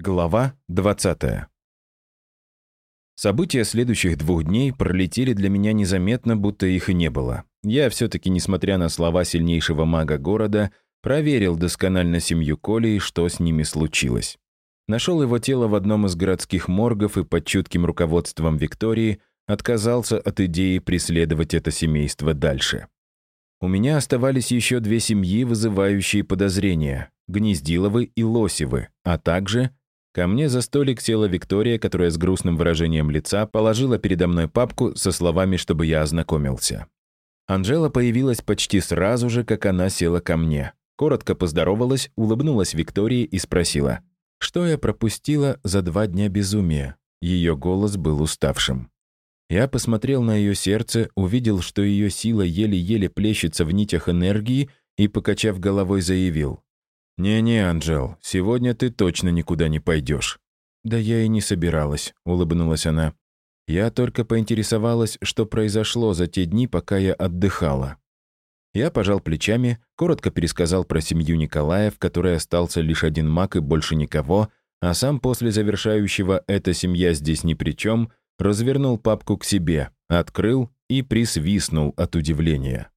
Глава 20. События следующих двух дней пролетели для меня незаметно, будто их и не было. Я все-таки, несмотря на слова сильнейшего мага города, проверил досконально семью Коли и что с ними случилось. Нашел его тело в одном из городских моргов и под чутким руководством Виктории отказался от идеи преследовать это семейство дальше. У меня оставались еще две семьи, вызывающие подозрения — Гнездиловы и Лосевы, а также Ко мне за столик села Виктория, которая с грустным выражением лица положила передо мной папку со словами, чтобы я ознакомился. Анжела появилась почти сразу же, как она села ко мне. Коротко поздоровалась, улыбнулась Виктории и спросила, что я пропустила за два дня безумия. Ее голос был уставшим. Я посмотрел на ее сердце, увидел, что ее сила еле-еле плещется в нитях энергии и, покачав головой, заявил. «Не-не, Анжел, сегодня ты точно никуда не пойдешь». «Да я и не собиралась», — улыбнулась она. «Я только поинтересовалась, что произошло за те дни, пока я отдыхала». Я пожал плечами, коротко пересказал про семью Николая, в которой остался лишь один маг и больше никого, а сам после завершающего «эта семья здесь ни при чем» развернул папку к себе, открыл и присвистнул от удивления.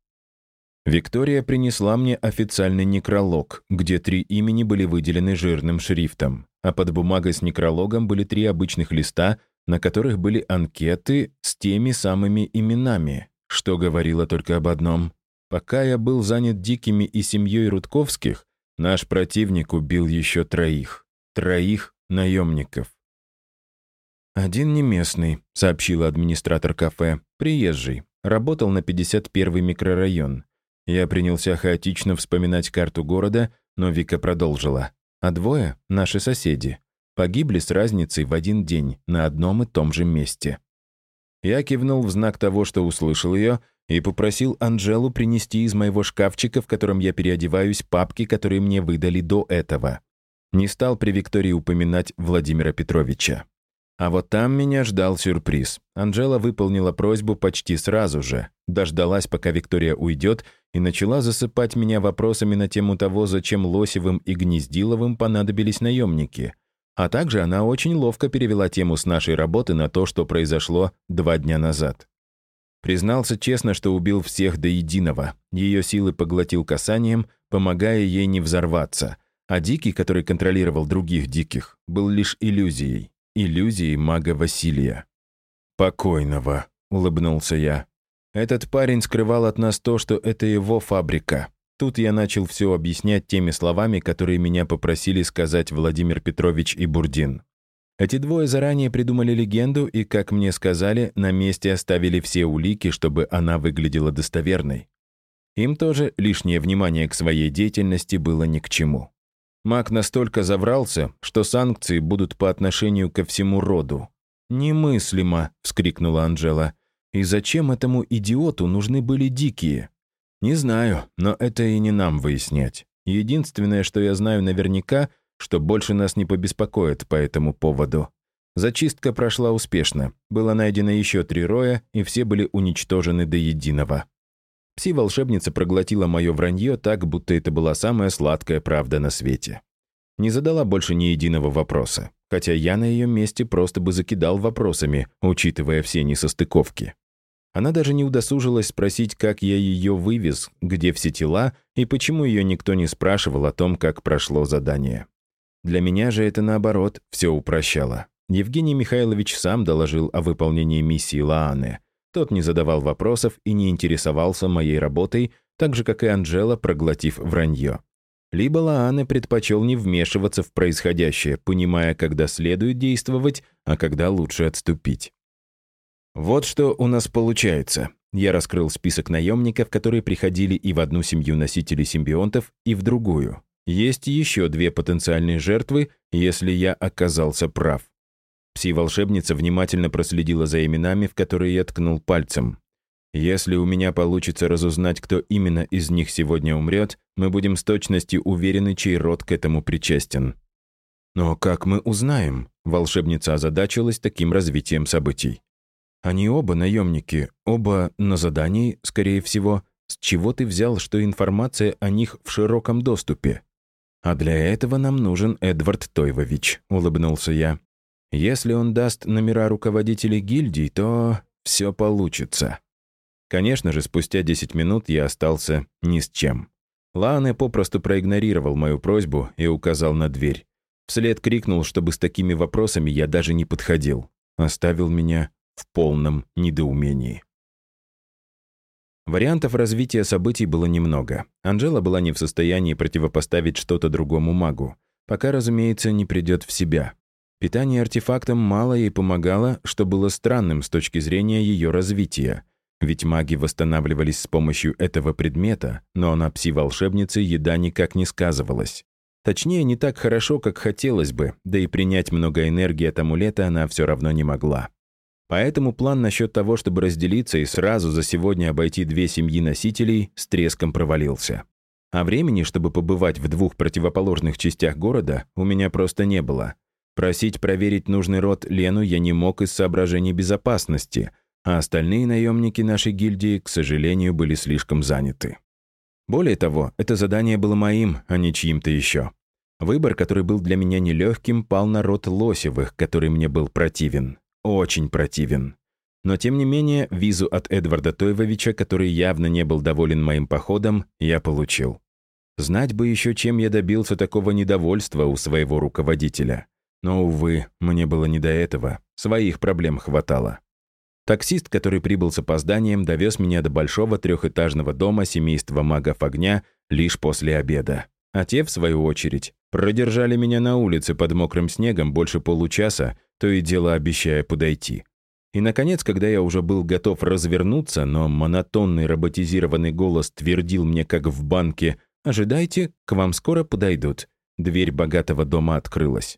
Виктория принесла мне официальный некролог, где три имени были выделены жирным шрифтом, а под бумагой с некрологом были три обычных листа, на которых были анкеты с теми самыми именами, что говорило только об одном. Пока я был занят Дикими и семьей Рудковских, наш противник убил еще троих. Троих наемников. «Один не местный», — сообщила администратор кафе, приезжий. Работал на 51-й микрорайон. Я принялся хаотично вспоминать карту города, но Вика продолжила. А двое — наши соседи. Погибли с разницей в один день на одном и том же месте. Я кивнул в знак того, что услышал ее, и попросил Анжелу принести из моего шкафчика, в котором я переодеваюсь, папки, которые мне выдали до этого. Не стал при Виктории упоминать Владимира Петровича. А вот там меня ждал сюрприз. Анжела выполнила просьбу почти сразу же, дождалась, пока Виктория уйдет, и начала засыпать меня вопросами на тему того, зачем Лосевым и Гнездиловым понадобились наемники. А также она очень ловко перевела тему с нашей работы на то, что произошло два дня назад. Признался честно, что убил всех до единого. Ее силы поглотил касанием, помогая ей не взорваться. А Дикий, который контролировал других Диких, был лишь иллюзией. Иллюзией мага Василия. «Покойного», — улыбнулся я. Этот парень скрывал от нас то, что это его фабрика. Тут я начал все объяснять теми словами, которые меня попросили сказать Владимир Петрович и Бурдин. Эти двое заранее придумали легенду и, как мне сказали, на месте оставили все улики, чтобы она выглядела достоверной. Им тоже лишнее внимание к своей деятельности было ни к чему. Маг настолько заврался, что санкции будут по отношению ко всему роду. «Немыслимо!» — вскрикнула Анжела. И зачем этому идиоту нужны были дикие? Не знаю, но это и не нам выяснять. Единственное, что я знаю наверняка, что больше нас не побеспокоит по этому поводу. Зачистка прошла успешно. Было найдено еще три роя, и все были уничтожены до единого. Пси-волшебница проглотила мое вранье так, будто это была самая сладкая правда на свете. Не задала больше ни единого вопроса, хотя я на ее месте просто бы закидал вопросами, учитывая все несостыковки. Она даже не удосужилась спросить, как я ее вывез, где все тела и почему ее никто не спрашивал о том, как прошло задание. Для меня же это, наоборот, все упрощало. Евгений Михайлович сам доложил о выполнении миссии Лааны. Тот не задавал вопросов и не интересовался моей работой, так же, как и Анжела, проглотив вранье. Либо Лааны предпочел не вмешиваться в происходящее, понимая, когда следует действовать, а когда лучше отступить. Вот что у нас получается. Я раскрыл список наемников, которые приходили и в одну семью носителей симбионтов, и в другую. Есть еще две потенциальные жертвы, если я оказался прав. Пси-волшебница внимательно проследила за именами, в которые я ткнул пальцем. Если у меня получится разузнать, кто именно из них сегодня умрет, мы будем с точностью уверены, чей род к этому причастен. Но как мы узнаем? Волшебница озадачилась таким развитием событий. Они оба наемники, оба на задании, скорее всего. С чего ты взял, что информация о них в широком доступе? «А для этого нам нужен Эдвард Тойвович», — улыбнулся я. «Если он даст номера руководителей гильдий, то все получится». Конечно же, спустя 10 минут я остался ни с чем. Лане попросту проигнорировал мою просьбу и указал на дверь. Вслед крикнул, чтобы с такими вопросами я даже не подходил. Оставил меня в полном недоумении. Вариантов развития событий было немного. Анжела была не в состоянии противопоставить что-то другому магу, пока, разумеется, не придет в себя. Питание артефактом мало ей помогало, что было странным с точки зрения ее развития. Ведь маги восстанавливались с помощью этого предмета, но на пси-волшебнице еда никак не сказывалась. Точнее, не так хорошо, как хотелось бы, да и принять много энергии от амулета она все равно не могла. Поэтому план насчет того, чтобы разделиться и сразу за сегодня обойти две семьи носителей, с треском провалился. А времени, чтобы побывать в двух противоположных частях города, у меня просто не было. Просить проверить нужный род Лену я не мог из соображений безопасности, а остальные наемники нашей гильдии, к сожалению, были слишком заняты. Более того, это задание было моим, а не чьим-то еще. Выбор, который был для меня нелегким, пал на род Лосевых, который мне был противен. Очень противен. Но тем не менее, визу от Эдварда Тойвовича, который явно не был доволен моим походом, я получил. Знать бы еще, чем я добился такого недовольства у своего руководителя. Но, увы, мне было не до этого. Своих проблем хватало. Таксист, который прибыл с опозданием, довез меня до большого трехэтажного дома семейства магов огня лишь после обеда. А те, в свою очередь, продержали меня на улице под мокрым снегом больше получаса, то и дело обещая подойти. И, наконец, когда я уже был готов развернуться, но монотонный роботизированный голос твердил мне, как в банке, «Ожидайте, к вам скоро подойдут». Дверь богатого дома открылась.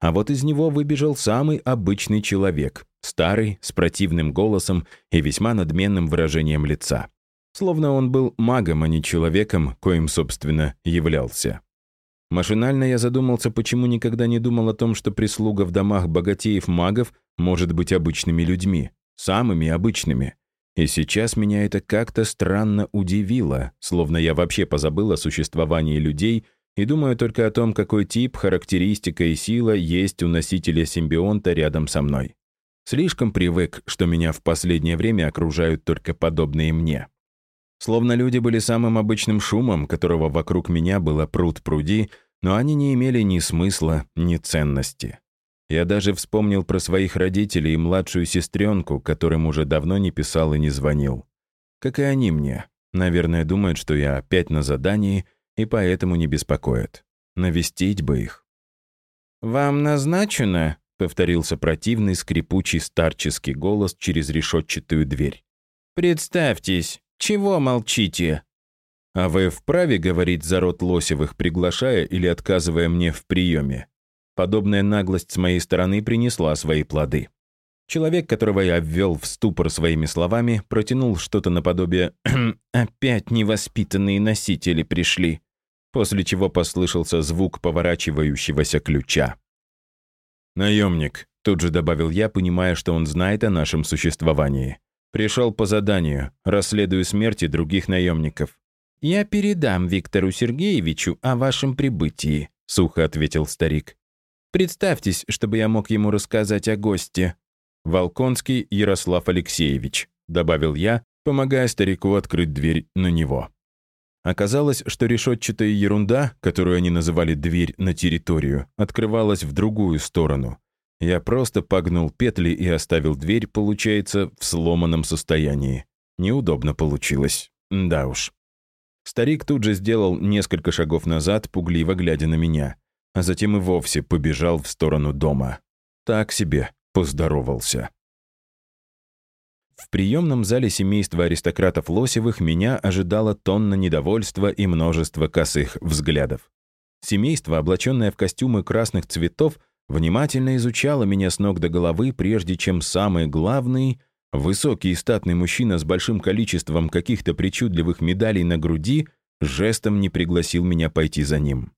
А вот из него выбежал самый обычный человек, старый, с противным голосом и весьма надменным выражением лица. Словно он был магом, а не человеком, коим, собственно, являлся. Машинально я задумался, почему никогда не думал о том, что прислуга в домах богатеев-магов может быть обычными людьми, самыми обычными. И сейчас меня это как-то странно удивило, словно я вообще позабыл о существовании людей и думаю только о том, какой тип, характеристика и сила есть у носителя симбионта рядом со мной. Слишком привык, что меня в последнее время окружают только подобные мне. Словно люди были самым обычным шумом, которого вокруг меня было пруд-пруди, но они не имели ни смысла, ни ценности. Я даже вспомнил про своих родителей и младшую сестренку, которым уже давно не писал и не звонил. Как и они мне. Наверное, думают, что я опять на задании, и поэтому не беспокоят. Навестить бы их. «Вам назначено?» — повторился противный скрипучий старческий голос через решетчатую дверь. «Представьтесь, чего молчите?» «А вы вправе говорить за род Лосевых, приглашая или отказывая мне в приеме?» Подобная наглость с моей стороны принесла свои плоды. Человек, которого я ввел в ступор своими словами, протянул что-то наподобие «Опять невоспитанные носители пришли», после чего послышался звук поворачивающегося ключа. «Наемник», — тут же добавил я, понимая, что он знает о нашем существовании. «Пришел по заданию, расследую смерти других наемников». «Я передам Виктору Сергеевичу о вашем прибытии», — сухо ответил старик. «Представьтесь, чтобы я мог ему рассказать о госте». «Волконский Ярослав Алексеевич», — добавил я, помогая старику открыть дверь на него. Оказалось, что решетчатая ерунда, которую они называли «дверь на территорию», открывалась в другую сторону. Я просто погнул петли и оставил дверь, получается, в сломанном состоянии. Неудобно получилось. Да уж. Старик тут же сделал несколько шагов назад, пугливо глядя на меня, а затем и вовсе побежал в сторону дома. Так себе поздоровался. В приемном зале семейства аристократов Лосевых меня ожидала тонна недовольства и множество косых взглядов. Семейство, облаченное в костюмы красных цветов, внимательно изучало меня с ног до головы, прежде чем самый главный, высокий и статный мужчина с большим количеством каких-то причудливых медалей на груди, жестом не пригласил меня пойти за ним.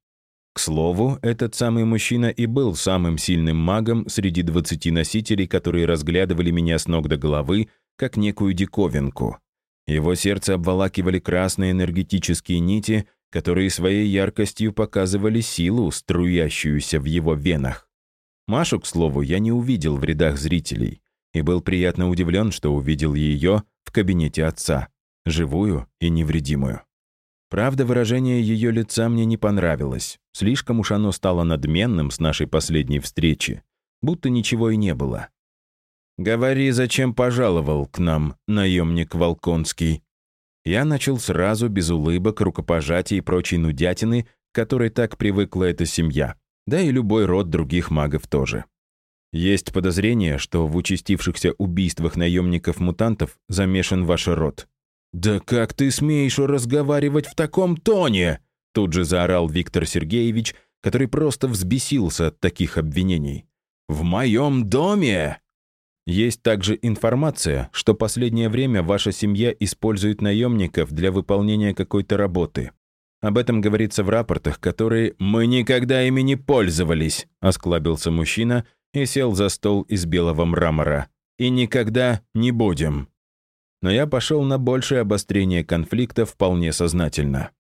К слову, этот самый мужчина и был самым сильным магом среди 20 носителей, которые разглядывали меня с ног до головы, как некую диковинку. Его сердце обволакивали красные энергетические нити, которые своей яркостью показывали силу, струящуюся в его венах. Машу, к слову, я не увидел в рядах зрителей и был приятно удивлен, что увидел ее в кабинете отца, живую и невредимую. Правда, выражение ее лица мне не понравилось. Слишком уж оно стало надменным с нашей последней встречи, будто ничего и не было. «Говори, зачем пожаловал к нам, наемник Волконский?» Я начал сразу, без улыбок, рукопожатий и прочей нудятины, к которой так привыкла эта семья, да и любой род других магов тоже. Есть подозрение, что в участившихся убийствах наемников-мутантов замешан ваш род. «Да как ты смеешь разговаривать в таком тоне?» Тут же заорал Виктор Сергеевич, который просто взбесился от таких обвинений. «В моем доме!» Есть также информация, что последнее время ваша семья использует наемников для выполнения какой-то работы. Об этом говорится в рапортах, которые «мы никогда ими не пользовались», осклабился мужчина и сел за стол из белого мрамора. «И никогда не будем». Но я пошел на большее обострение конфликта вполне сознательно.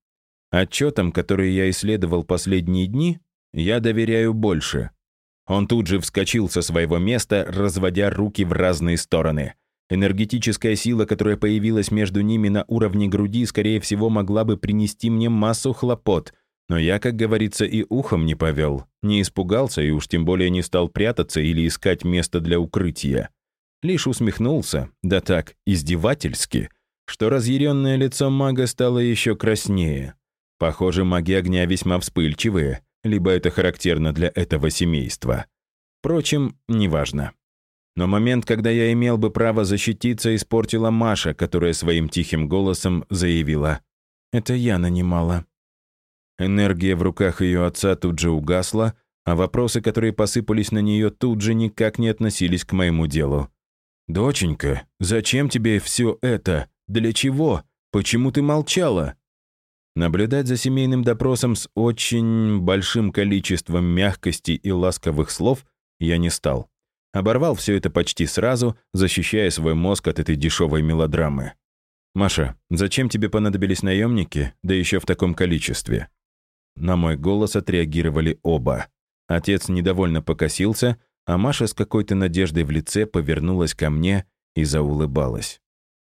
Отчетам, которые я исследовал последние дни, я доверяю больше. Он тут же вскочил со своего места, разводя руки в разные стороны. Энергетическая сила, которая появилась между ними на уровне груди, скорее всего, могла бы принести мне массу хлопот, но я, как говорится, и ухом не повел, не испугался и уж тем более не стал прятаться или искать место для укрытия. Лишь усмехнулся, да так, издевательски, что разъяренное лицо мага стало еще краснее. Похоже, маги огня весьма вспыльчивые, либо это характерно для этого семейства. Впрочем, неважно. Но момент, когда я имел бы право защититься, испортила Маша, которая своим тихим голосом заявила «Это я нанимала». Энергия в руках ее отца тут же угасла, а вопросы, которые посыпались на нее, тут же никак не относились к моему делу. «Доченька, зачем тебе все это? Для чего? Почему ты молчала?» Наблюдать за семейным допросом с очень большим количеством мягкости и ласковых слов я не стал. Оборвал все это почти сразу, защищая свой мозг от этой дешевой мелодрамы. «Маша, зачем тебе понадобились наемники, да еще в таком количестве?» На мой голос отреагировали оба. Отец недовольно покосился, а Маша с какой-то надеждой в лице повернулась ко мне и заулыбалась.